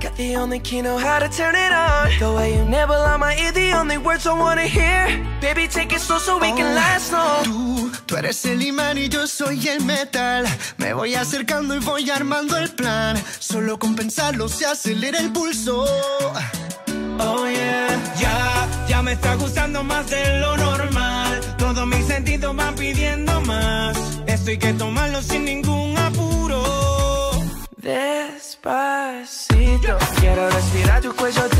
Got the only key, know how to turn it on. The way you nibble on my ear, the only words I wanna hear. Baby, take it slow so we can last long. Tú, tú eres el imán y yo soy el metal. Me voy acercando y voy armando el plan. Solo con pensarlo se acelera el pulso. Oh yeah, ya, ya me está gustando más de lo normal. Todos mis sentidos van pidiendo más. Esto hay que tomarlo sin ningún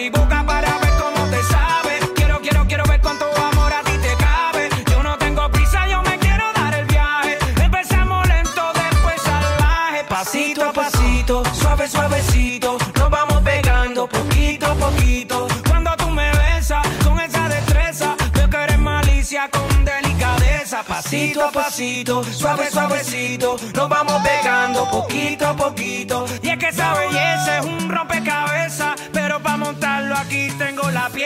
mi boca para ver cómo te sabe. Quiero, quiero, quiero ver cuánto amor a ti te cabe. Yo no tengo prisa, yo me quiero dar el viaje. Empezamos lento, después salvaje. Pasito a pasito, suave, suavecito. Nos vamos pegando poquito a poquito. Cuando tú me besas con esa destreza, veo que eres malicia con delicadeza. Pasito a pasito, suave, suavecito. Nos vamos pegando poquito a poquito. Y es que belleza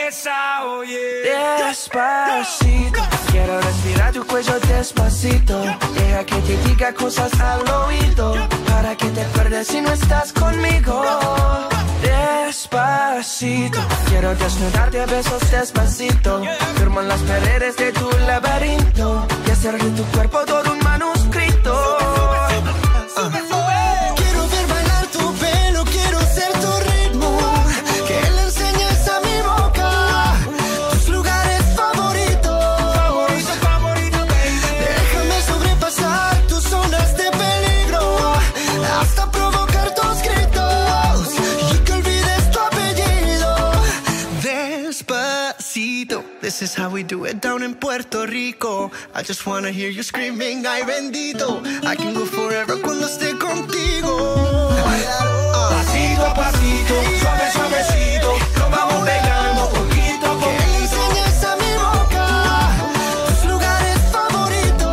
pieza, oye. Despacito, quiero respirar tu cuello despacito. Deja que te diga cosas al oído. Para que te acuerdes si no estás conmigo. Despacito, quiero desnudarte a besos despacito. Firmo en las paredes de tu laberinto. Y hacer de tu cuerpo todo Despacito, this is how we do it down in Puerto Rico. I just wanna hear you screaming, ay bendito. I can go forever cuando esté contigo. Pasito a pasito, suave, suavecito. Nos vamos pegando poquito a Que le poquito. enseñes a mi boca tus lugares favoritos.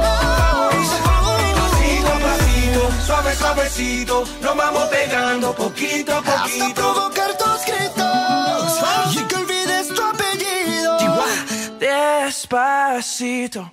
Pasito a pasito, suave, suavecito. Nos vamos pegando poquito a hasta poquito. provocar tus gritos Despacito.